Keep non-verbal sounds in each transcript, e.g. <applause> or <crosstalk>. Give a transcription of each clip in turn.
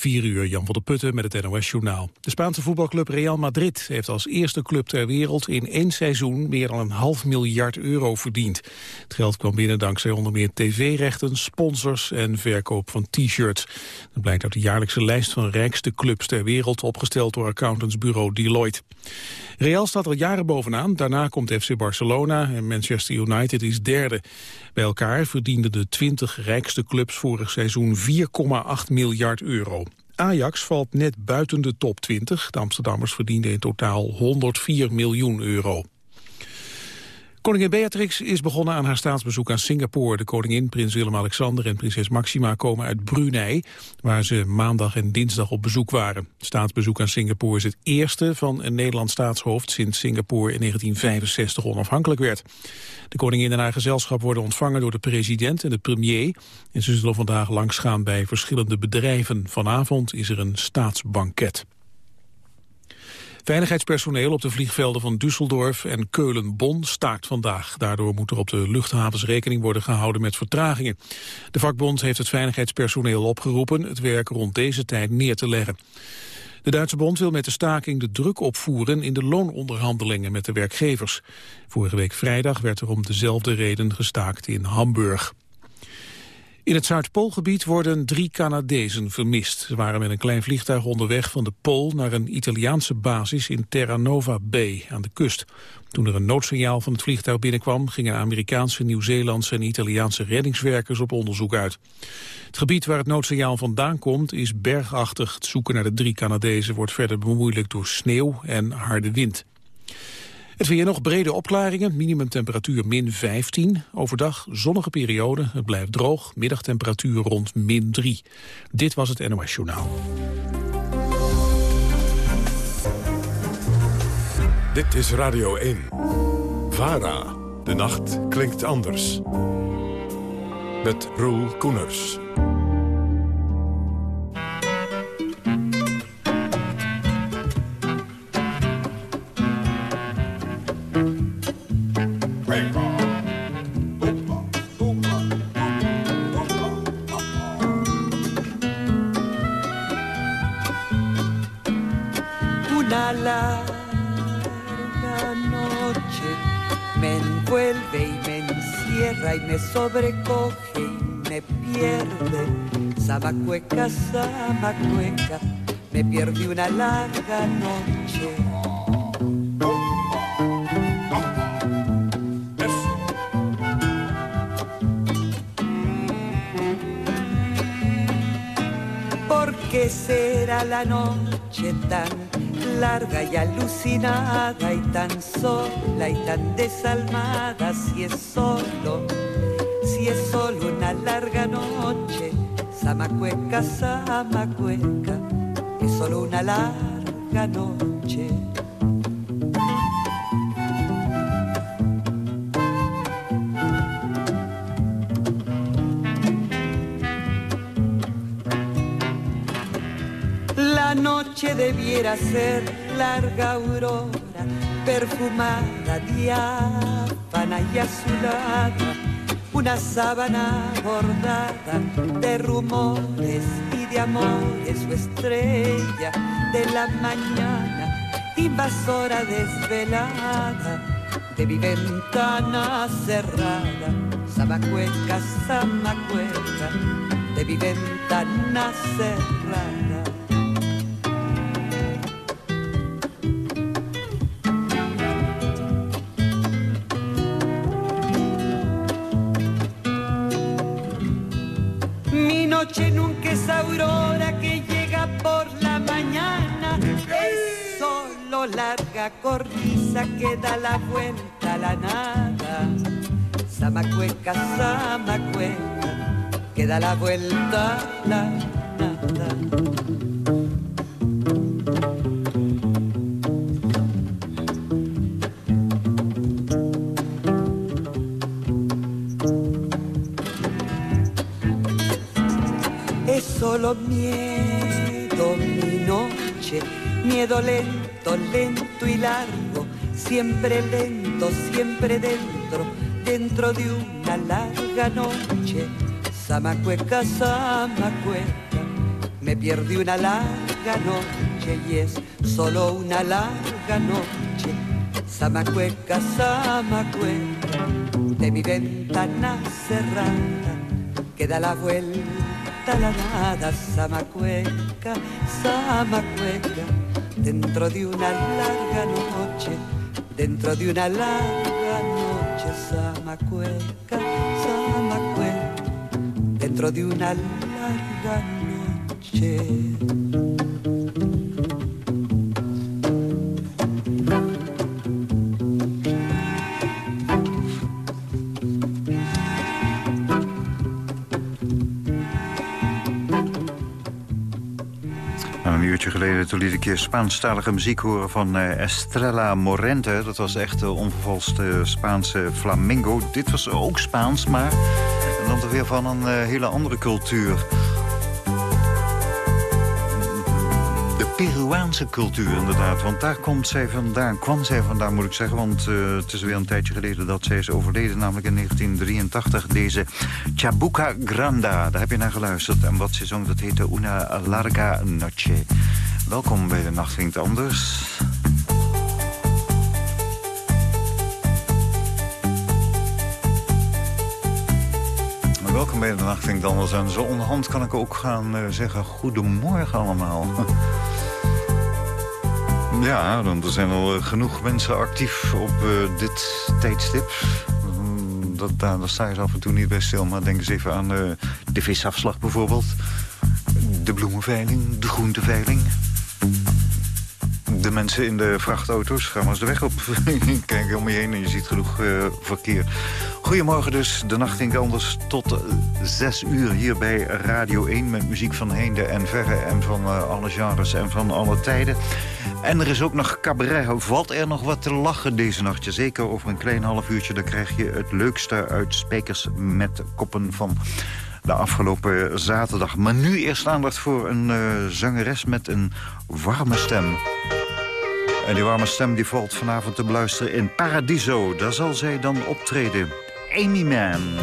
4 uur, Jan van der Putten met het NOS-journaal. De Spaanse voetbalclub Real Madrid heeft als eerste club ter wereld in één seizoen meer dan een half miljard euro verdiend. Het geld kwam binnen dankzij onder meer tv-rechten, sponsors en verkoop van t-shirts. Dat blijkt uit de jaarlijkse lijst van rijkste clubs ter wereld, opgesteld door accountantsbureau Deloitte. Real staat al jaren bovenaan, daarna komt FC Barcelona en Manchester United is derde. Bij elkaar verdienden de 20 rijkste clubs vorig seizoen 4,8 miljard euro. Ajax valt net buiten de top 20. De Amsterdammers verdienden in totaal 104 miljoen euro. Koningin Beatrix is begonnen aan haar staatsbezoek aan Singapore. De koningin, prins Willem-Alexander en prinses Maxima komen uit Brunei... waar ze maandag en dinsdag op bezoek waren. Staatsbezoek aan Singapore is het eerste van een Nederlands staatshoofd... sinds Singapore in 1965 onafhankelijk werd. De koningin en haar gezelschap worden ontvangen door de president en de premier... en ze zullen vandaag langsgaan bij verschillende bedrijven. Vanavond is er een staatsbanket. Veiligheidspersoneel op de vliegvelden van Düsseldorf en Keulen-Bonn staakt vandaag. Daardoor moet er op de luchthavens rekening worden gehouden met vertragingen. De vakbond heeft het veiligheidspersoneel opgeroepen het werk rond deze tijd neer te leggen. De Duitse bond wil met de staking de druk opvoeren in de loononderhandelingen met de werkgevers. Vorige week vrijdag werd er om dezelfde reden gestaakt in Hamburg. In het Zuidpoolgebied worden drie Canadezen vermist. Ze waren met een klein vliegtuig onderweg van de Pool naar een Italiaanse basis in Terra Nova Bay aan de kust. Toen er een noodsignaal van het vliegtuig binnenkwam, gingen Amerikaanse, Nieuw-Zeelandse en Italiaanse reddingswerkers op onderzoek uit. Het gebied waar het noodsignaal vandaan komt is bergachtig. Het zoeken naar de drie Canadezen wordt verder bemoeilijkt door sneeuw en harde wind. Het weer nog brede opklaringen, minimumtemperatuur min 15. Overdag zonnige periode, het blijft droog, middagtemperatuur rond min 3. Dit was het NOS Journaal. Dit is Radio 1. VARA. De nacht klinkt anders. Met Roel Koeners. Me pierde una larga noche. ¿Por qué será la noche tan larga y alucinada y tan sola y tan desalmada si es solo, si es solo Samacueca, Samacueca, es solo una larga noche. noche debiera ser larga aurora, perfumada, diáfana y azulada, una sábana bordada de rumores y de amores, su estrella de la mañana, invasora desvelada de mi ventana cerrada, Samacueca, Samacueca, de mi ventana cerrada. Aurora que llega por la mañana. Es solo larga cornisa que da la vuelta a la nada. Samacueca, Samacueca, que da la vuelta a la nada. Miedo lento, lento y largo, siempre lento, siempre dentro, dentro de una larga noche. Samacueca, Samacueca, me pierde una larga noche y es solo una larga noche. Samacueca, Samacueca, de mi ventana cerrada, queda la vuelta la nada. Samacueca, Samacueca, dentro de una larga noche, dentro de una larga noche. Samacueca, Samacueca, dentro de una larga noche. Geleden toen liet ik je Spaanstalige muziek horen van uh, Estrella Morente. Dat was echt de onvervalste Spaanse flamingo. Dit was ook Spaans, maar dan weer van een uh, hele andere cultuur. Peruaanse cultuur inderdaad. Want daar komt zij vandaan, kwam zij vandaan moet ik zeggen. Want uh, het is weer een tijdje geleden dat zij is overleden. Namelijk in 1983. Deze Chabuca Granda. Daar heb je naar geluisterd. En wat ze zong dat heette Una Larga Noche. Welkom bij de Nacht Vindt Anders. Welkom bij de Nacht Anders. En zo onderhand kan ik ook gaan uh, zeggen... Goedemorgen allemaal. <laughs> Ja, want er zijn al eh, genoeg mensen actief op uh, dit tijdstip. Mm, dat, daar, sta je af en toe niet bij stil. Maar denk eens even aan uh, de visafslag bijvoorbeeld. De bloemenveiling, de groenteveiling. Mensen in de vrachtauto's, gaan maar eens de weg op. <laughs> Kijk om je heen en je ziet genoeg uh, verkeer. Goedemorgen dus, de nacht ging anders tot uh, zes uur hier bij Radio 1... met muziek van heinde en verre en van uh, alle genres en van alle tijden. En er is ook nog cabaret. Valt er nog wat te lachen deze nacht? Zeker over een klein half uurtje. Dan krijg je het leukste uit Spijkers met Koppen van de afgelopen zaterdag. Maar nu eerst aandacht voor een zangeres met een warme stem. En die warme stem die valt vanavond te beluisteren in Paradiso. Daar zal zij dan optreden. Amy Man.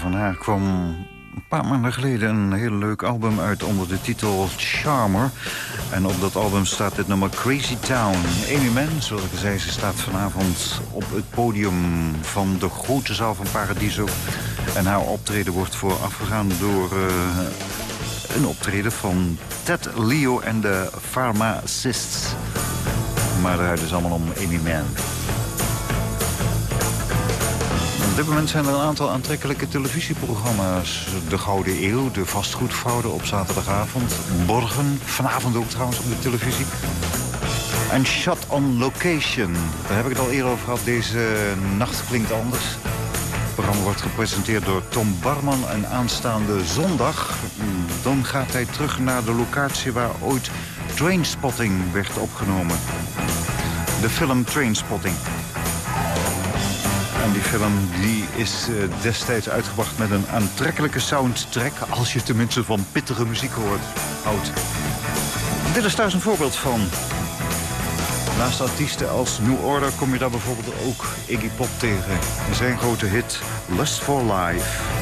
Van haar kwam een paar maanden geleden een heel leuk album uit onder de titel Charmer. En op dat album staat het nummer Crazy Town. Amy Mann, zoals ik zei, ze staat vanavond op het podium van de grote zaal van Paradiso. En haar optreden wordt voorafgegaan door uh, een optreden van Ted Leo en de Pharmacists. Maar daar dus allemaal om Amy Mann. Dit moment zijn er een aantal aantrekkelijke televisieprogramma's. De Gouden Eeuw, de vastgoedfraude op zaterdagavond. Borgen, vanavond ook trouwens op de televisie. En Shot on Location. Daar heb ik het al eerder over gehad. Deze nacht klinkt anders. Het programma wordt gepresenteerd door Tom Barman. En aanstaande zondag, dan gaat hij terug naar de locatie waar ooit Trainspotting werd opgenomen. De film Trainspotting. Die film die is uh, destijds uitgebracht met een aantrekkelijke soundtrack... als je tenminste van pittige muziek hoort, houdt. Dit is thuis een voorbeeld van. Naast artiesten als New Order kom je daar bijvoorbeeld ook Iggy Pop tegen. En zijn grote hit Lust for Life.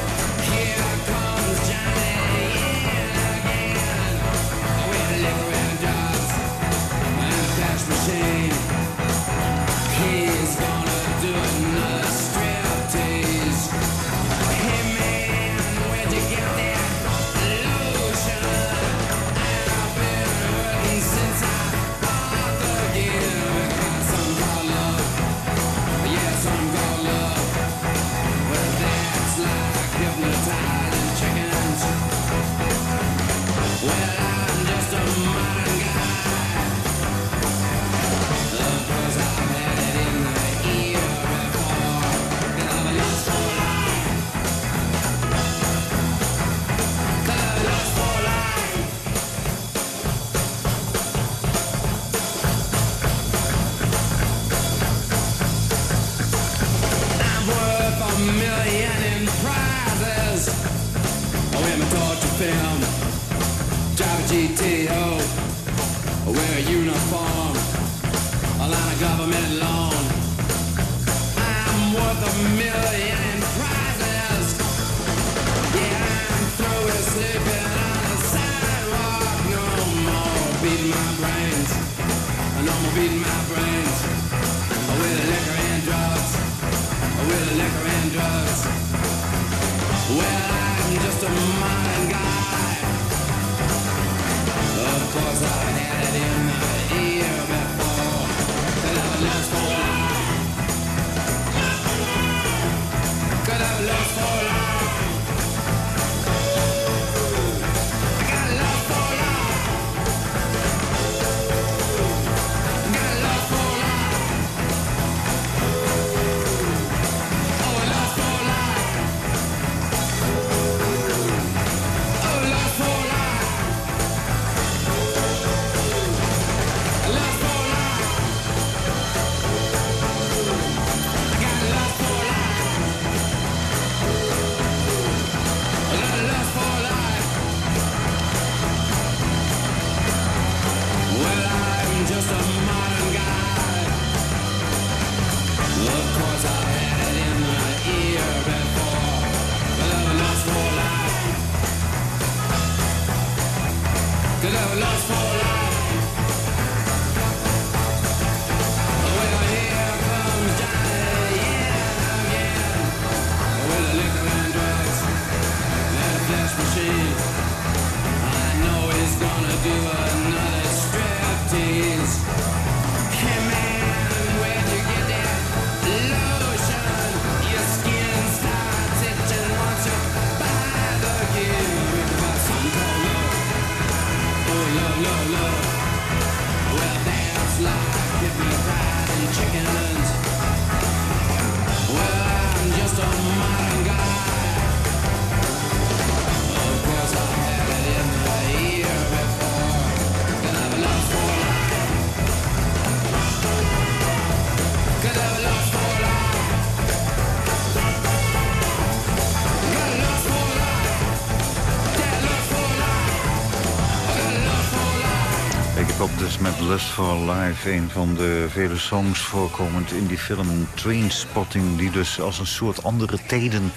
Lust for Life. Een van de vele songs voorkomend in die film Trainspotting... die dus als een soort andere tijden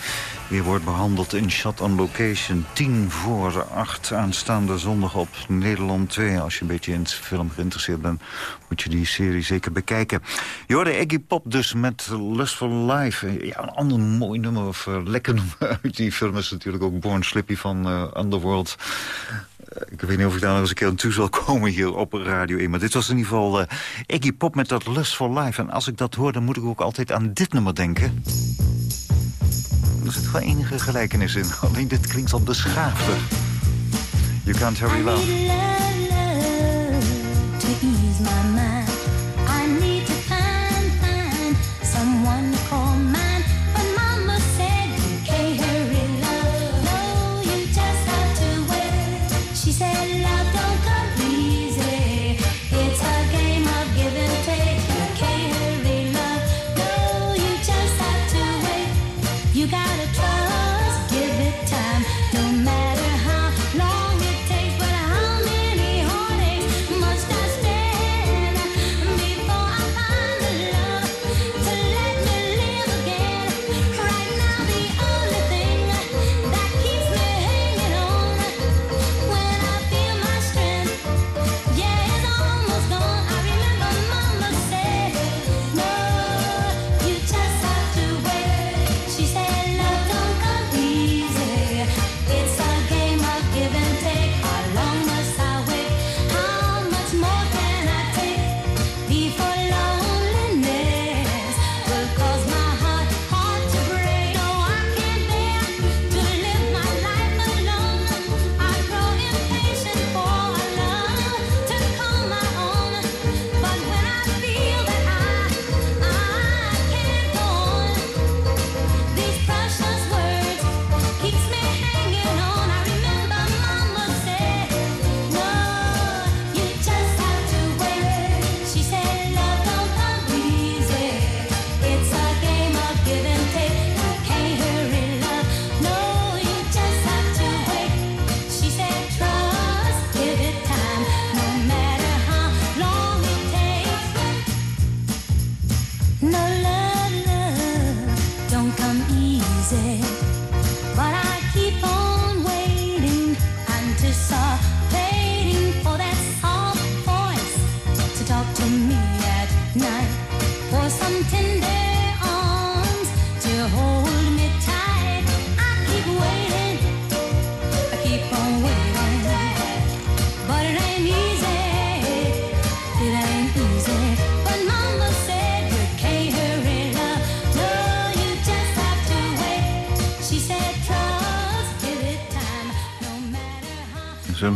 weer wordt behandeld in Shot on Location. Tien voor acht aanstaande zondag op Nederland 2. Als je een beetje in film geïnteresseerd bent... moet je die serie zeker bekijken. Je hoorde Iggy Pop dus met Lust for Life. Ja, een ander mooi nummer of uh, lekker <laughs> nummer uit die film... is natuurlijk ook Born Slippy van uh, Underworld... Eh, ik weet niet of ik daar nog eens een keer aan toe zal <laughs> komen hier op Radio 1. Maar dit was in ieder geval uh, Iggy Pop met dat Lust for Life. En als ik dat hoor, dan moet ik ook altijd aan dit nummer denken. Er zit wel enige gelijkenis in. <laughs> Alleen dit klinkt al beschaafder. You can't hurry love. Zo'n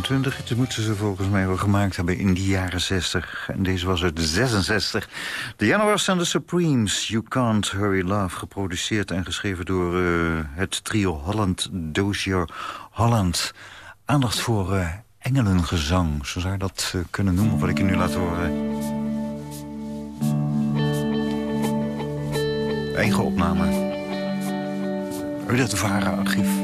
20 hits moeten ze volgens mij wel gemaakt hebben in die jaren 60. En deze was uit 66. The Januars and the Supremes, You Can't Hurry Love. Geproduceerd en geschreven door uh, het trio Holland Dozier Holland. Aandacht voor uh, engelengezang, zo zou je dat uh, kunnen noemen, wat ik je nu laat horen. Eigen opname. Uit het VARA-archief. True.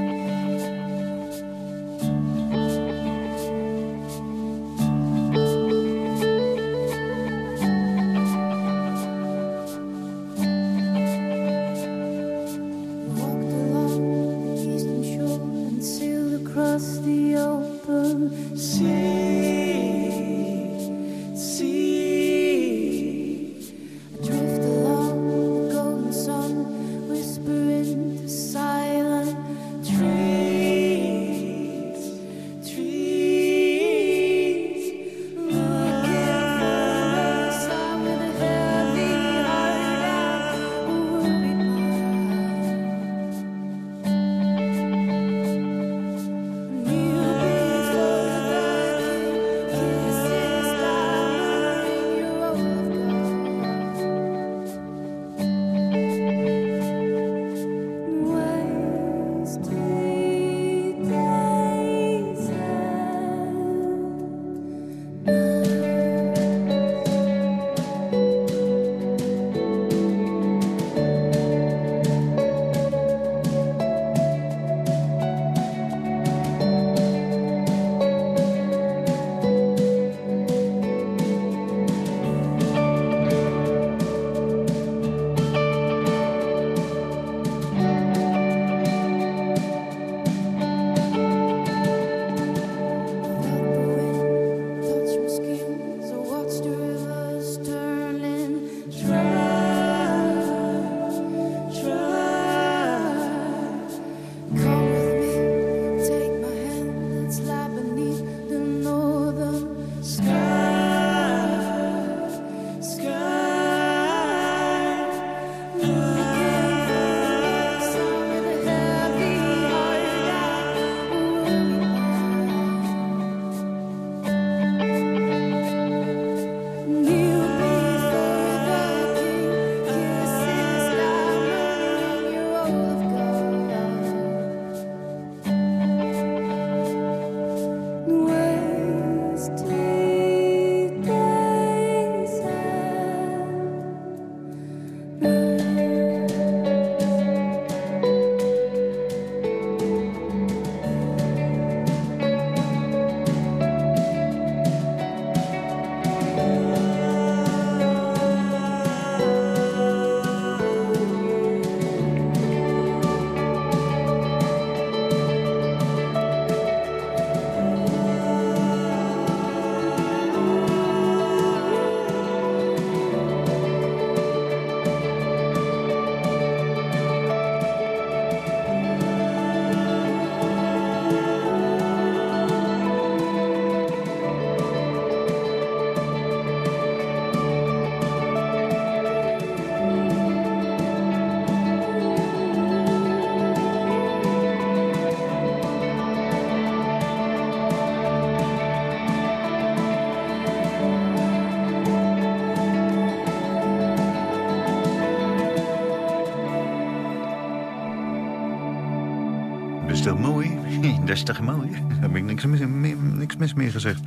Is toch mooi? <laughs> Dat is toch mooi? Daar heb ik niks mis, niks mis meer gezegd.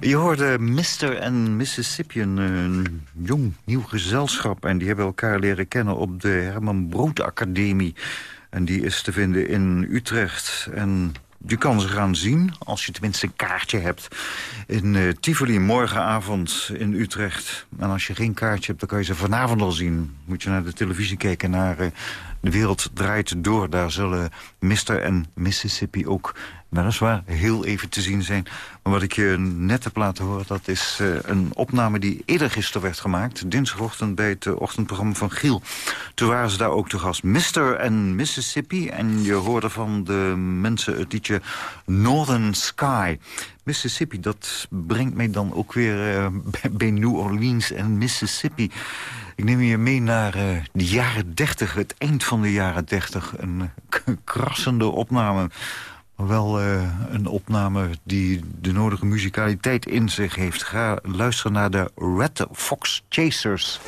Je hoorde Mr. en Mississippi, een jong nieuw gezelschap. En die hebben elkaar leren kennen op de Herman Brood Academie. En die is te vinden in Utrecht. En je kan ze gaan zien, als je tenminste een kaartje hebt... in uh, Tivoli morgenavond in Utrecht. En als je geen kaartje hebt, dan kan je ze vanavond al zien. Moet je naar de televisie kijken, naar uh, De Wereld Draait Door. Daar zullen Mr. en Mississippi ook weliswaar heel even te zien zijn. Maar wat ik je net heb laten horen, dat is uh, een opname die eerder gisteren werd gemaakt. Dinsdagochtend bij het ochtendprogramma van Giel. Toen waren ze daar ook te gast. Mr. en Mississippi. En je hoorde van de mensen het liedje Northern Sky. Mississippi, dat brengt mij dan ook weer uh, <laughs> bij New Orleans en Mississippi. Ik neem je mee naar de jaren 30, het eind van de jaren 30. Een krassende opname wel uh, een opname die de nodige muzikaliteit in zich heeft. Ga luisteren naar de Red Fox Chasers.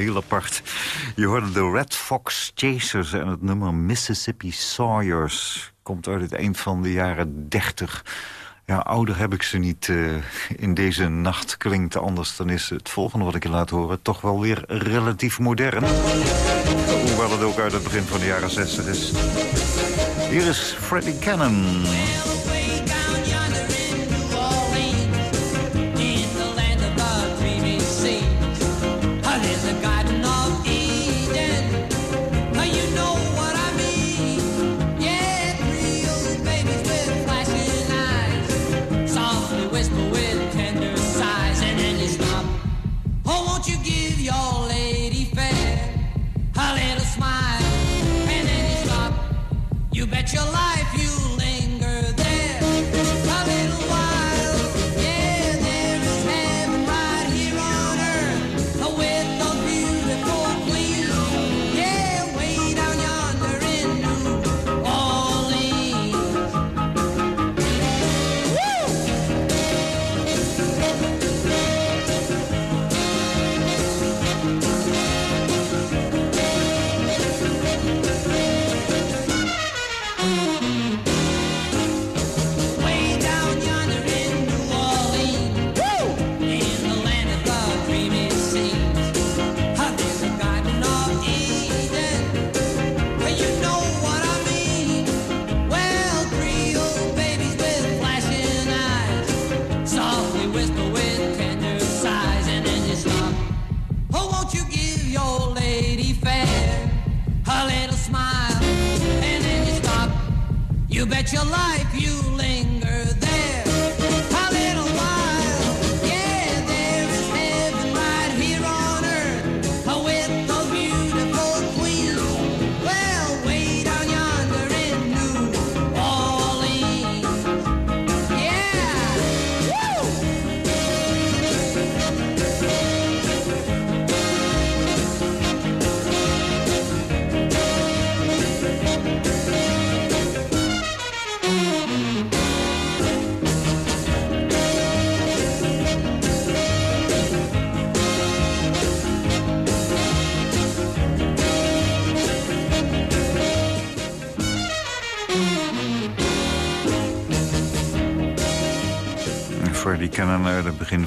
Heel apart. Je hoorde de Red Fox Chasers en het nummer Mississippi Sawyers. Komt uit het eind van de jaren 30. Ja, ouder heb ik ze niet uh, in deze nacht. Klinkt anders, dan is het volgende wat ik je laat horen... toch wel weer relatief modern. Hoewel het ook uit het begin van de jaren 60 is. Hier is Freddie Cannon.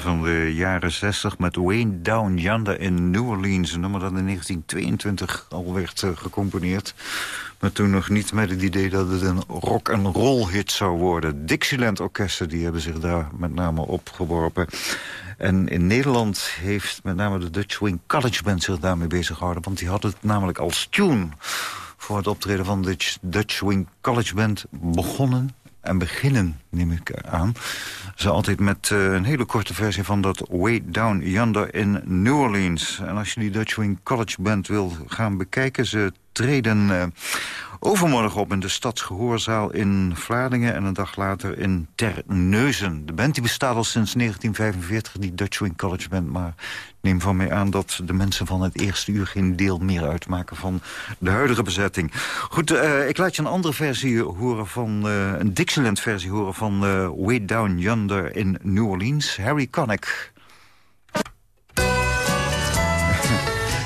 Van de jaren 60 met Wayne Down Yonder in New Orleans. Een nummer dat in 1922 al werd uh, gecomponeerd. Maar toen nog niet met het idee dat het een rock and roll hit zou worden. Dixieland orkesten die hebben zich daar met name opgeworpen. En in Nederland heeft met name de Dutch Wing College Band zich daarmee bezig gehouden. Want die had het namelijk als tune voor het optreden van de Dutch Wing College Band begonnen en beginnen, neem ik aan. Ze altijd met uh, een hele korte versie van dat Way Down Yonder in New Orleans. En als je die Dutch Wing College Band wil gaan bekijken... ze treden uh, overmorgen op in de Stadsgehoorzaal in Vlaardingen... en een dag later in Terneuzen. De band die bestaat al sinds 1945, die Dutch Wing College Band... maar neem van mij aan dat de mensen van het eerste uur... geen deel meer uitmaken van de huidige bezetting. Goed, uh, ik laat je een andere versie horen van... Uh, een Dixieland-versie horen van Way Down Yonder in New Orleans. Harry Connick.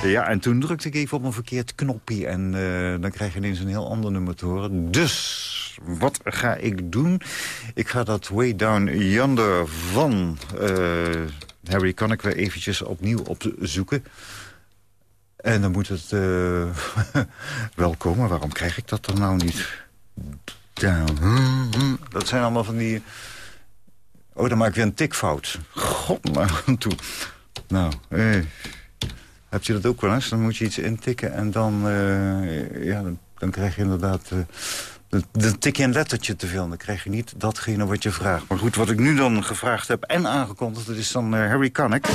Ja, en toen drukte ik even op een verkeerd knopje... en uh, dan krijg je ineens een heel ander nummer te horen. Dus, wat ga ik doen? Ik ga dat Way Down Yonder van... Uh, Harry kan ik weer eventjes opnieuw opzoeken. En dan moet het uh, <laughs> wel komen. Waarom krijg ik dat dan nou niet? Down. Dat zijn allemaal van die... Oh, dan maak ik weer een tikfout. God, nou toe. Nou, eh. Heb je dat ook wel eens? Dan moet je iets intikken en dan, uh, ja, dan, krijg je inderdaad... Uh, dan tik je een lettertje te veel. Dan krijg je niet datgene wat je vraagt. Maar goed, wat ik nu dan gevraagd heb en aangekondigd... dat is dan uh, Harry Connick.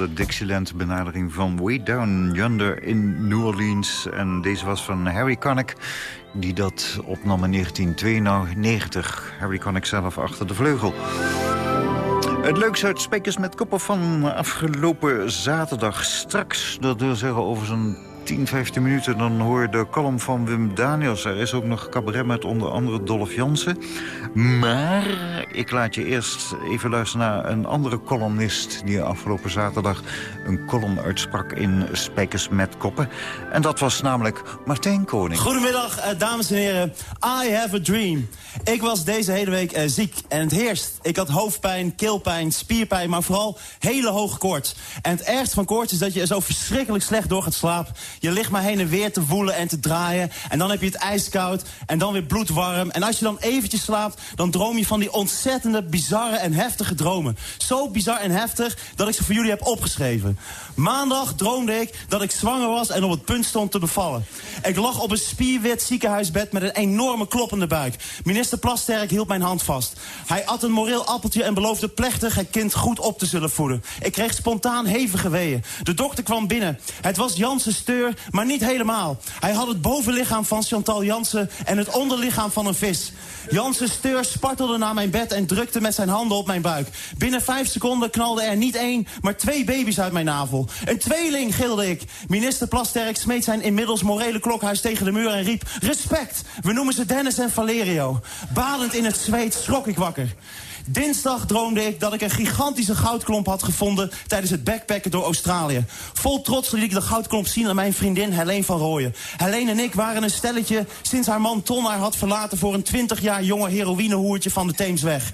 De Dixieland benadering van Way Down Yonder in New Orleans. En deze was van Harry Connick, die dat opnam in 1992. Harry Connick zelf achter de vleugel. Het leukste uit Spekers met Koppen van afgelopen zaterdag. Straks, dat wil zeggen over zo'n 10, 15 minuten... dan hoor je de column van Wim Daniels. Er is ook nog cabaret met onder andere Dolph Jansen. Maar ik laat je eerst even luisteren naar een andere columnist... die afgelopen zaterdag een column uitsprak in Spijkers met Koppen. En dat was namelijk Martijn Koning. Goedemiddag, eh, dames en heren. I have a dream. Ik was deze hele week uh, ziek en het heerst. Ik had hoofdpijn, keelpijn, spierpijn, maar vooral hele hoge koorts. En het ergste van koorts is dat je zo verschrikkelijk slecht door gaat slapen. Je ligt maar heen en weer te woelen en te draaien. En dan heb je het ijskoud en dan weer bloedwarm. En als je dan eventjes slaapt, dan droom je van die ontzettende, bizarre en heftige dromen. Zo bizar en heftig dat ik ze voor jullie heb opgeschreven. Maandag droomde ik dat ik zwanger was en op het punt stond te bevallen. Ik lag op een spierwit ziekenhuisbed met een enorme kloppende buik. Minister Plasterk hield mijn hand vast. Hij at een moreel appeltje en beloofde plechtig het kind goed op te zullen voeden. Ik kreeg spontaan hevige weeën. De dokter kwam binnen. Het was Jansen steur, maar niet helemaal. Hij had het bovenlichaam van Chantal Jansen en het onderlichaam van een vis. Jansen steur spartelde naar mijn bed en drukte met zijn handen op mijn buik. Binnen vijf seconden knalde er niet één, maar twee baby's uit mijn navel. Een tweeling, gilde ik. Minister Plasterk smeet zijn inmiddels morele klokhuis tegen de muur en riep... Respect, we noemen ze Dennis en Valerio. Badend in het zweet schrok ik wakker. Dinsdag droomde ik dat ik een gigantische goudklomp had gevonden... tijdens het backpacken door Australië. Vol trots liet ik de goudklomp zien aan mijn vriendin Helene van Rooyen. Helene en ik waren een stelletje sinds haar man Ton haar had verlaten... voor een 20 jaar jonge heroïnehoertje van de Theemsweg.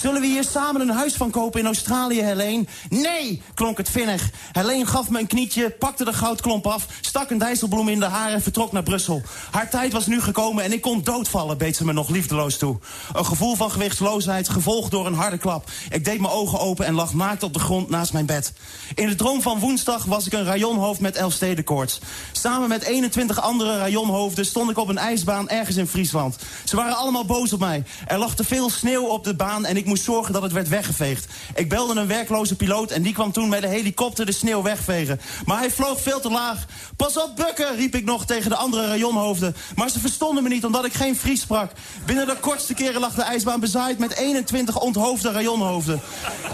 Zullen we hier samen een huis van kopen in Australië, Helene? Nee, klonk het vinnig. Helene gaf me een knietje, pakte de goudklomp af... stak een dijsselbloem in de haar en vertrok naar Brussel. Haar tijd was nu gekomen en ik kon doodvallen, beet ze me nog liefdeloos toe. Een gevoel van gewichtsloosheid, door een harde klap. Ik deed mijn ogen open en lag naakt op de grond naast mijn bed. In de droom van woensdag was ik een rajonhoofd met Elfstedenkoorts. Samen met 21 andere rajonhoofden stond ik op een ijsbaan ergens in Friesland. Ze waren allemaal boos op mij. Er lag te veel sneeuw op de baan en ik moest zorgen dat het werd weggeveegd. Ik belde een werkloze piloot en die kwam toen met de helikopter de sneeuw wegvegen. Maar hij vloog veel te laag. Pas op bukken, riep ik nog tegen de andere rajonhoofden. Maar ze verstonden me niet omdat ik geen Fries sprak. Binnen de kortste keren lag de ijsbaan bezaaid met 21 onthoofde rajonhoofden.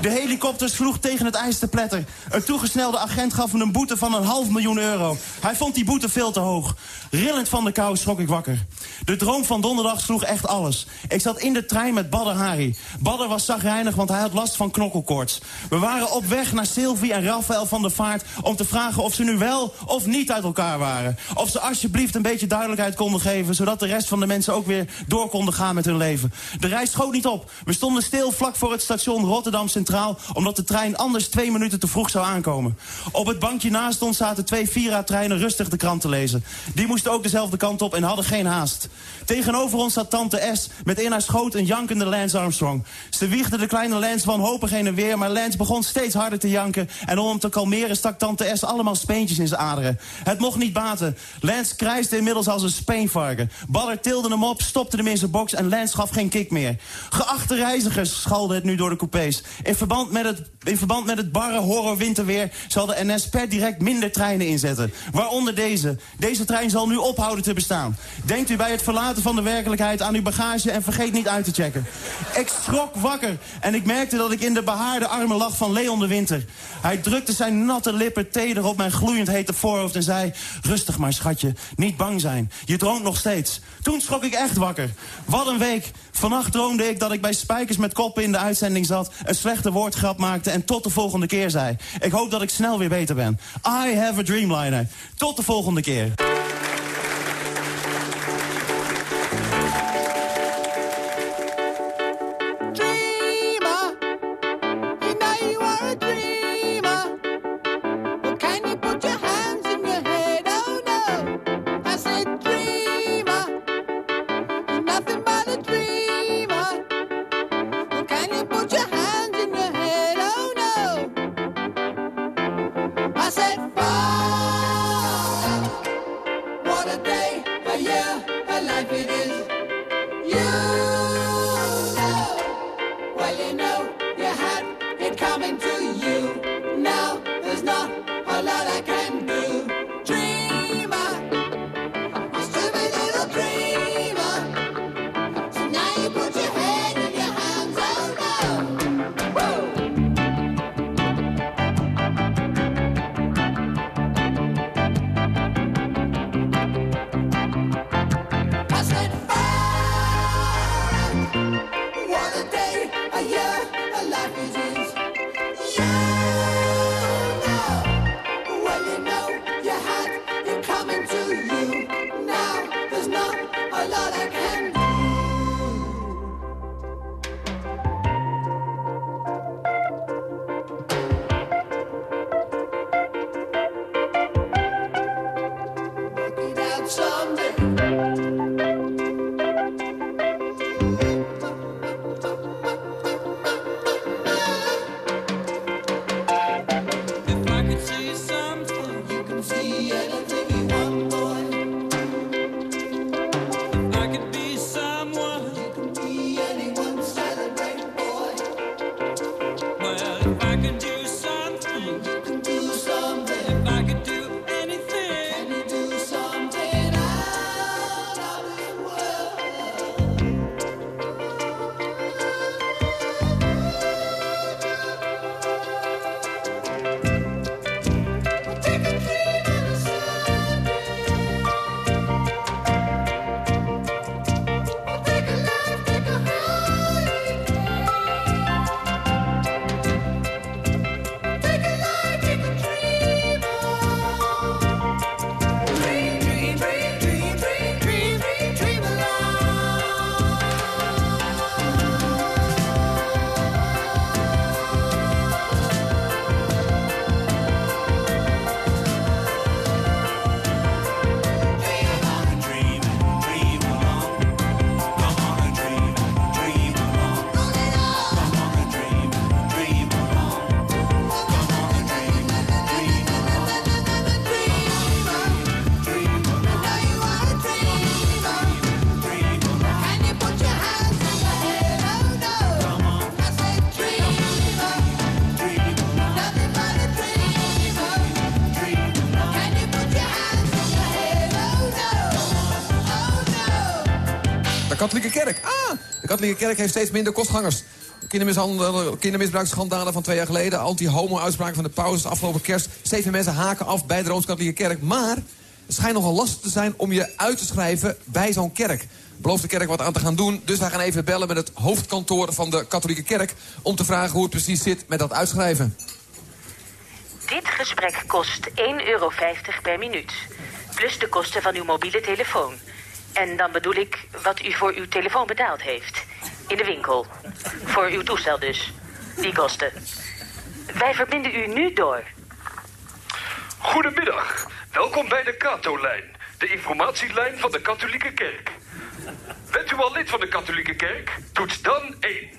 De helikopter sloeg tegen het ijs te pletter. Een toegesnelde agent gaf me een boete van een half miljoen euro. Hij vond die boete veel te hoog. Rillend van de kou schrok ik wakker. De droom van donderdag sloeg echt alles. Ik zat in de trein met Badder Hari. Badder was zagrijnig, want hij had last van knokkelkoorts. We waren op weg naar Sylvie en Rafael van der Vaart... om te vragen of ze nu wel of niet uit elkaar waren. Of ze alsjeblieft een beetje duidelijkheid konden geven... zodat de rest van de mensen ook weer door konden gaan met hun leven. De reis schoot niet op. We stonden stil vlak voor het station Rotterdam Centraal... omdat de trein anders twee minuten te vroeg zou aankomen. Op het bankje naast ons zaten twee Vira-treinen rustig de krant te lezen. Die moesten ook dezelfde kant op en hadden geen haast. Tegenover ons zat tante S met in haar schoot een jankende Lance Armstrong. Ze wiegde de kleine Lance wanhopig heen en weer... maar Lance begon steeds harder te janken... en om hem te kalmeren stak tante S allemaal speentjes in zijn aderen. Het mocht niet baten. Lance krijste inmiddels als een speenvarken. Baller tilde hem op, stopte hem in zijn box... en Lance gaf geen kick meer. Geachte schalde het nu door de coupés. In verband met het, in verband met het barre horror winterweer... zal de NS per direct minder treinen inzetten. Waaronder deze. Deze trein zal nu ophouden te bestaan. Denkt u bij het verlaten van de werkelijkheid aan uw bagage... en vergeet niet uit te checken. Ik schrok wakker en ik merkte dat ik in de behaarde armen lag van Leon de Winter. Hij drukte zijn natte lippen teder op mijn gloeiend hete voorhoofd en zei... Rustig maar, schatje, niet bang zijn. Je droomt nog steeds. Toen schrok ik echt wakker. Wat een week. Vannacht droomde ik dat ik bij Spijkers met Koppen in de uitzending zat... een slechte woordgrap maakte en tot de volgende keer zei. Ik hoop dat ik snel weer beter ben. I have a dreamliner. Tot de volgende keer. Katholieke kerk heeft steeds minder kostgangers. Kindermisbruiksschandalen van twee jaar geleden. Anti-homo-uitspraken van de paus afgelopen kerst. Steeds meer mensen haken af bij de Rooms-Katholieke Kerk. Maar het schijnt nogal lastig te zijn om je uit te schrijven bij zo'n kerk. Belooft de kerk wat aan te gaan doen. Dus wij gaan even bellen met het hoofdkantoor van de katholieke kerk... om te vragen hoe het precies zit met dat uitschrijven. Dit gesprek kost 1,50 euro per minuut. Plus de kosten van uw mobiele telefoon. En dan bedoel ik wat u voor uw telefoon betaald heeft. In de winkel. Voor uw toestel dus. Die kosten. Wij verbinden u nu door. Goedemiddag. Welkom bij de Kato-lijn. De informatielijn van de katholieke kerk. Bent u al lid van de katholieke kerk? Toets dan 1.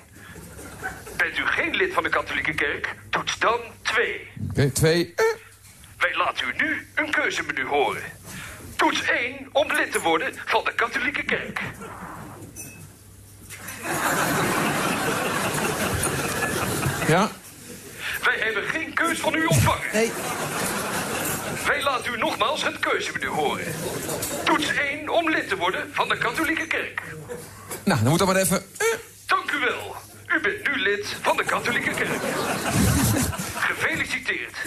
Bent u geen lid van de katholieke kerk? Toets dan 2. Oké, 2. Wij laten u nu een keuzemenu horen. Toets 1 om lid te worden van de katholieke kerk. Ja? Wij hebben geen keus van u ontvangen. Nee. Wij laten u nogmaals het keuzemenu horen. Toets 1 om lid te worden van de katholieke kerk. Nou, dan moet dan maar even... Dank u wel. U bent nu lid van de katholieke kerk. Gefeliciteerd.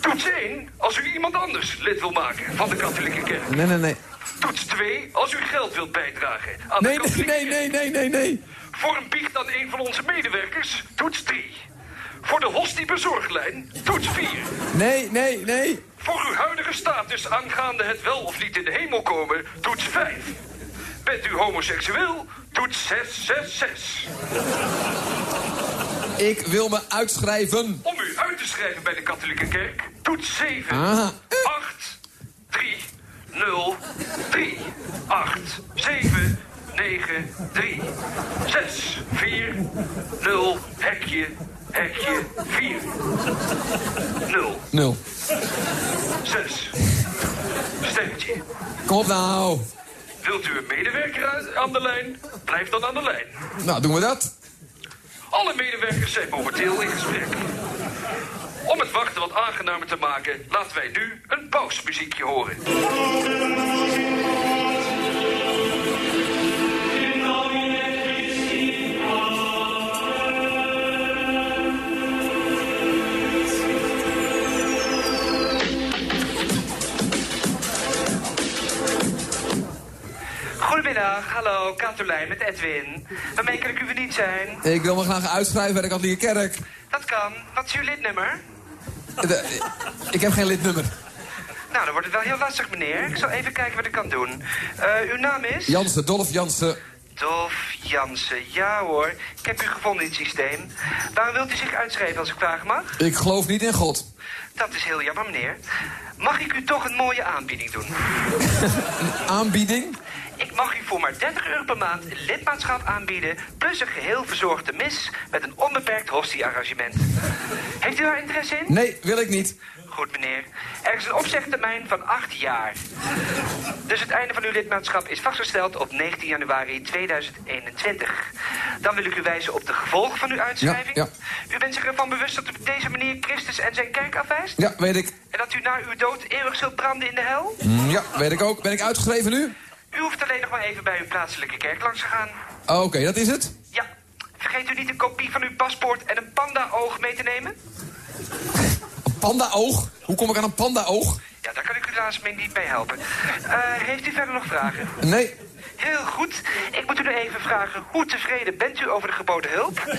Toets 1 als u iemand anders lid wil maken van de katholieke kerk. Nee, nee, nee. Toets 2 als u geld wilt bijdragen aan nee, de nee, nee, nee, nee, nee, nee. Voor een biecht aan een van onze medewerkers, toets 3. Voor de hostie-bezorglijn, toets 4. Nee, nee, nee. Voor uw huidige status aangaande het wel of niet in de hemel komen, toets 5. Bent u homoseksueel, toets 666. Ik wil me uitschrijven. Om u uit te schrijven bij de katholieke kerk, toets 7. Ah. 8, 3, 0, 3, 8, 7, 9, 3, 6, 4, 0, hekje, hekje, 4. 0, Nul. 6. Sterretje. Kom op nou. Wilt u een medewerker aan- aan de lijn? Blijf dan aan de lijn. Nou, doen we dat. Alle medewerkers zijn momenteel in gesprek. Om het wachten wat aangenamer te maken, laten wij nu een pausmuziekje horen. Goedemiddag, hallo, Katolijn met Edwin. Waarmee kan ik u niet zijn? Ik wil me graag uitschrijven bij de katholieke kerk. Dat kan. Wat is uw lidnummer? De- ik heb geen lidnummer. Nou, dan wordt het wel heel lastig, meneer. Ik zal even kijken wat ik kan doen. Eh, uw naam is? Jansen, Dolf Jansen. Dolf Jansen, ja hoor. Ik heb u gevonden in het systeem. Waarom wilt u zich uitschrijven als ik vragen mag? Ik geloof niet in God. Dat is heel jammer, meneer. Mag ik u toch een mooie aanbieding doen? Aanbieding? Ik mag u voor maar 30 euro per maand lidmaatschap aanbieden... plus een geheel verzorgde mis met een onbeperkt hostie-arrangement. Heeft u daar interesse in? Nee, wil ik niet. Goed, meneer. Er is een opzegtermijn van acht jaar. Dus het einde van uw lidmaatschap is vastgesteld op 19 januari 2021. Dan wil ik u wijzen op de gevolgen van uw uitschrijving. Ja, U bent zich ervan bewust dat u op deze manier Christus en zijn kerk afwijst? Ja, weet ik. En dat u na uw dood eeuwig zult branden in de hel? Mm, Ja, weet ik ook. Ben ik uitgeschreven nu? U hoeft alleen nog maar even bij uw plaatselijke kerk langs te gaan. Oh, Oké, dat is het? Ja. Vergeet u niet een kopie van uw paspoort en een panda-oog mee te nemen? Een panda-oog? Hoe kom ik aan een panda-oog? Ja, daar kan ik u helaas mee niet mee helpen. Eh, heeft u verder nog vragen? Nee. Heel goed. Ik moet u nu even vragen, hoe tevreden bent u over de geboden hulp?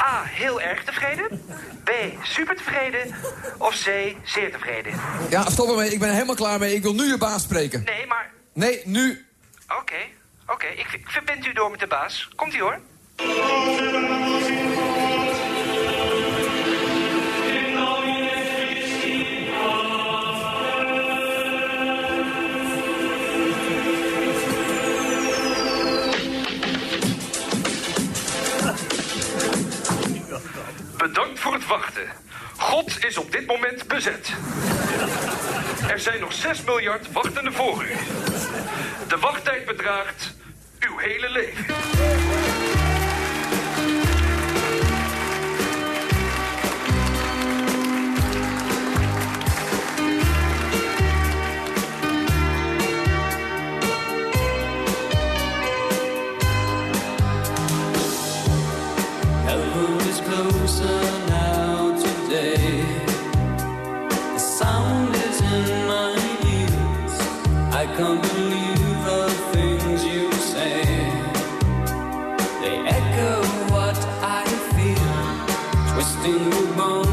A, heel erg tevreden. B, super tevreden. Of C, zeer tevreden. Ja, stop ermee. Ik ben er helemaal klaar mee. Ik wil nu je baas spreken. Nee, maar... Nee, nu. Oké, oké. Ik, ik verbind u door met de baas. Komt-ie hoor. Bedankt voor het wachten. God is op dit moment bezet. Er zijn nog 6 miljard wachtenden voor u. De wachttijd bedraagt uw hele leven. Twisting the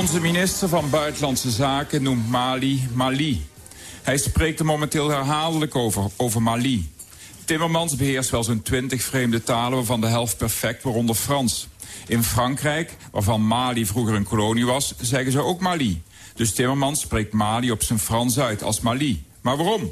Onze minister van Buitenlandse Zaken noemt Mali Mali. Hij spreekt er momenteel herhaaldelijk over, over Mali. Timmermans beheerst wel zo'n twintig vreemde talen... waarvan de helft perfect, waaronder Frans. In Frankrijk, waarvan Mali vroeger een kolonie was, zeggen ze ook Mali. Dus Timmermans spreekt Mali op zijn Frans uit als Mali. Maar waarom?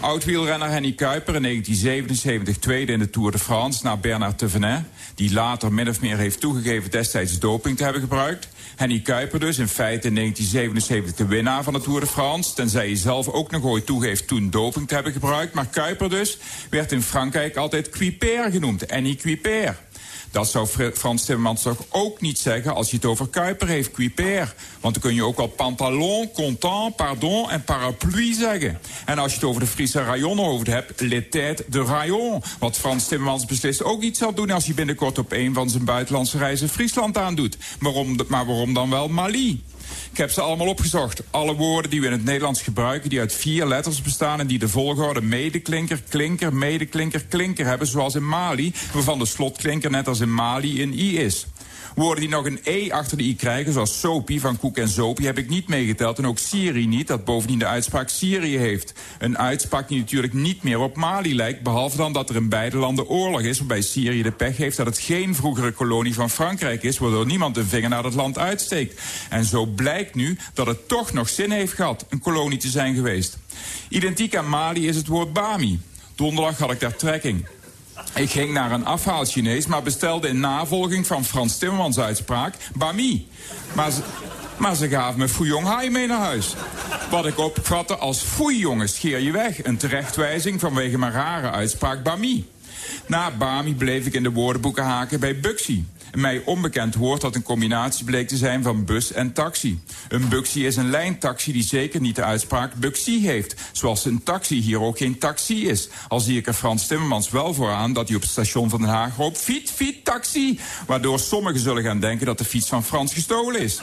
Oud-wielrenner Henny Kuiper in 1977 tweede in de Tour de France... na Bernard Thévenin, die later min of meer heeft toegegeven... destijds doping te hebben gebruikt. Henny Kuiper dus in feite in 1977 de winnaar van de Tour de France... tenzij hij zelf ook nog ooit toegeeft toen doping te hebben gebruikt. Maar Kuiper dus werd in Frankrijk altijd Cuiper genoemd. Henny Cuiper. Dat zou Frans Timmermans toch ook niet zeggen als je het over Kuiper heeft, Cuiper. Want dan kun je ook wel pantalon, content, pardon en parapluie zeggen. En als je het over de Friese over hebt, têtes de rayon. Wat Frans Timmermans beslist ook niet zal doen als hij binnenkort op een van zijn buitenlandse reizen Friesland aandoet. Waarom, maar waarom dan wel Mali? Ik heb ze allemaal opgezocht. Alle woorden die we in het Nederlands gebruiken... die uit vier letters bestaan en die de volgorde medeklinker, klinker, medeklinker, klinker hebben... zoals in Mali, waarvan de slotklinker net als in Mali een i is. Woorden die nog een E achter de I krijgen, zoals Soapie van Koek en Zopie, heb ik niet meegeteld. En ook Syrië niet, dat bovendien de uitspraak Syrië heeft. Een uitspraak die natuurlijk niet meer op Mali lijkt... behalve dan dat er in beide landen oorlog is... waarbij Syrië de pech heeft dat het geen vroegere kolonie van Frankrijk is... waardoor niemand een vinger naar het land uitsteekt. En zo blijkt nu dat het toch nog zin heeft gehad... een kolonie te zijn geweest. Identiek aan Mali is het woord Bami. Donderdag had ik daar trekking. Ik ging naar een afhaal Chinees, maar bestelde in navolging van Frans Timmermans uitspraak Bami. Maar ze, maar ze gaven me Fuyong Hai mee naar huis. Wat ik opvatte als foei jongens, scheer je weg. Een terechtwijzing vanwege mijn rare uitspraak Bami. Na Bami bleef ik in de woordenboeken haken bij Buxi. Mij onbekend woord dat een combinatie bleek te zijn van bus en taxi. Een buxi is een lijntaxi die zeker niet de uitspraak buxi heeft. Zoals een taxi hier ook geen taxi is. Al zie ik er Frans Timmermans wel vooraan dat hij op het station van Den Haag roept... fiet, fiet, taxi. Waardoor sommigen zullen gaan denken dat de fiets van Frans gestolen is.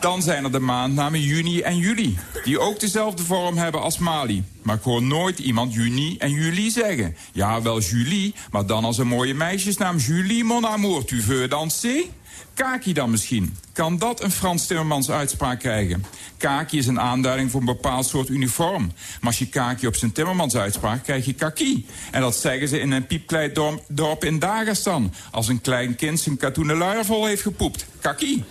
Dan zijn er de maandnamen juni en juli, die ook dezelfde vorm hebben als Mali. Maar ik hoor nooit iemand juni en juli zeggen. Ja, wel Julie, maar dan als een mooie meisjesnaam. Julie, mon amour, tu veux danser? Kaki dan misschien. Kan dat een Frans Timmermans uitspraak krijgen? Kaki is een aanduiding voor een bepaald soort uniform. Maar als je kaki op zijn Timmermans uitspraak, krijg je kaki. En dat zeggen ze in een piepkleid dorp in Dagestan. Als een klein kind zijn katoenen luier vol heeft gepoept. Kaki.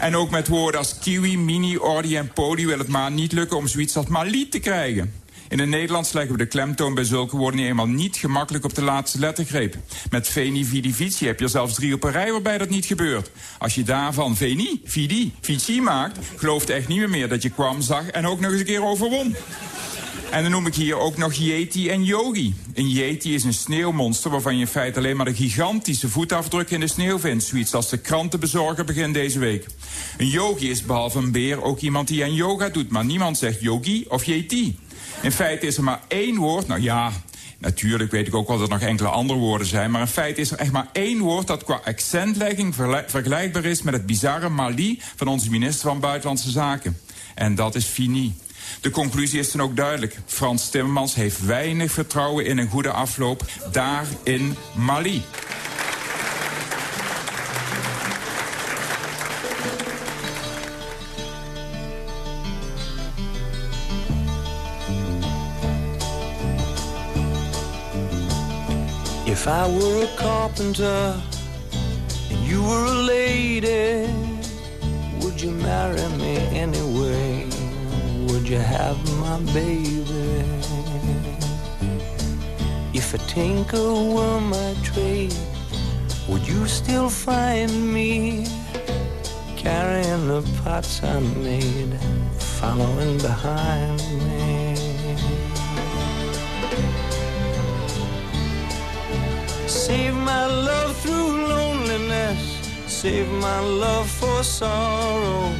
En ook met woorden als kiwi, mini, ordi en poli wil het maar niet lukken om zoiets als Mali te krijgen. In het Nederlands leggen we de klemtoon bij zulke woorden eenmaal niet gemakkelijk op de laatste lettergreep. Met veni, vidi, vici heb je zelfs drie op een rij waarbij dat niet gebeurt. Als je daarvan veni, vidi, vici maakt, gelooft echt niet meer dat je kwam, zag en ook nog eens een keer overwon. En dan noem ik hier ook nog Yeti en Yogi. Een Yeti is een sneeuwmonster waarvan je in feite alleen maar de gigantische voetafdruk in de sneeuw vindt. Zoiets als de krantenbezorger begin deze week. Een yogi is behalve een beer ook iemand die aan yoga doet. Maar niemand zegt yogi of Yeti. In feite is er maar één woord, nou ja, Natuurlijk weet ik ook wel dat er nog enkele andere woorden zijn... maar in feite is er echt maar één woord dat qua accentlegging vergelijkbaar is... met het bizarre Mali van onze minister van Buitenlandse Zaken. En dat is fini. De conclusie is dan ook duidelijk. Frans Timmermans heeft weinig vertrouwen in een goede afloop daar in Mali. If I were a carpenter and you were a lady, would you marry me anyway? Would you have my baby? If a tinker were my trade, would you still find me carrying the pots I made, following behind me? Save my love through loneliness, save my love for sorrow.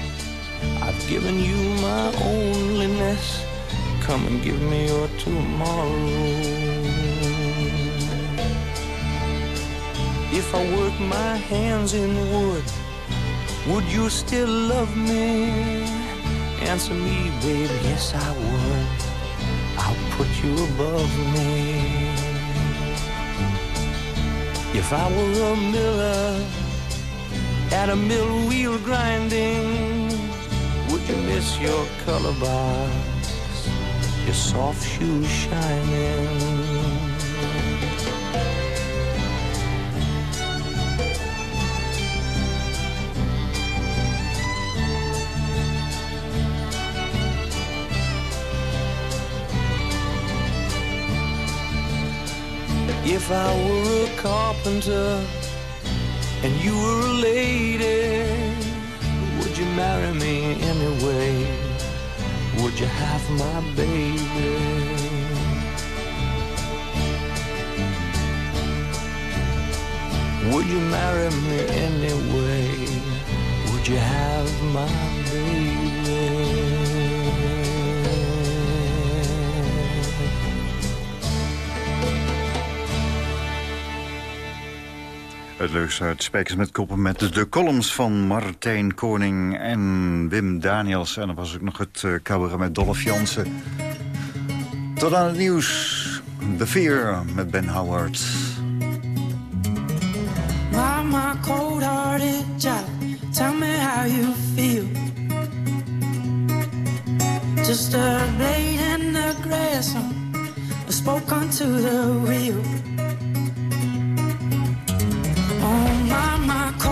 Given you my onlyness. Come and give me your tomorrow. If I work my hands in wood, would you still love me? Answer me, baby, yes I would. I'll put you above me. If I were a miller at a mill wheel grinding miss your color box, your soft shoes shining. If I were a carpenter and you were a lady, you marry me anyway? Would you have my baby? Would you marry me anyway? Would you have my baby? Het leukste uit Spijkers met Koppen met de columns van Martijn Koning en Wim Daniels. En dan was ook nog het cabaret met Dolph Jansen. Tot aan het nieuws. The Fear met Ben Howard. Mama, cold-hearted child, tell me how you feel. Just a blade in the grass, I spoke onto the wheel. Oh, mama, cold-hearted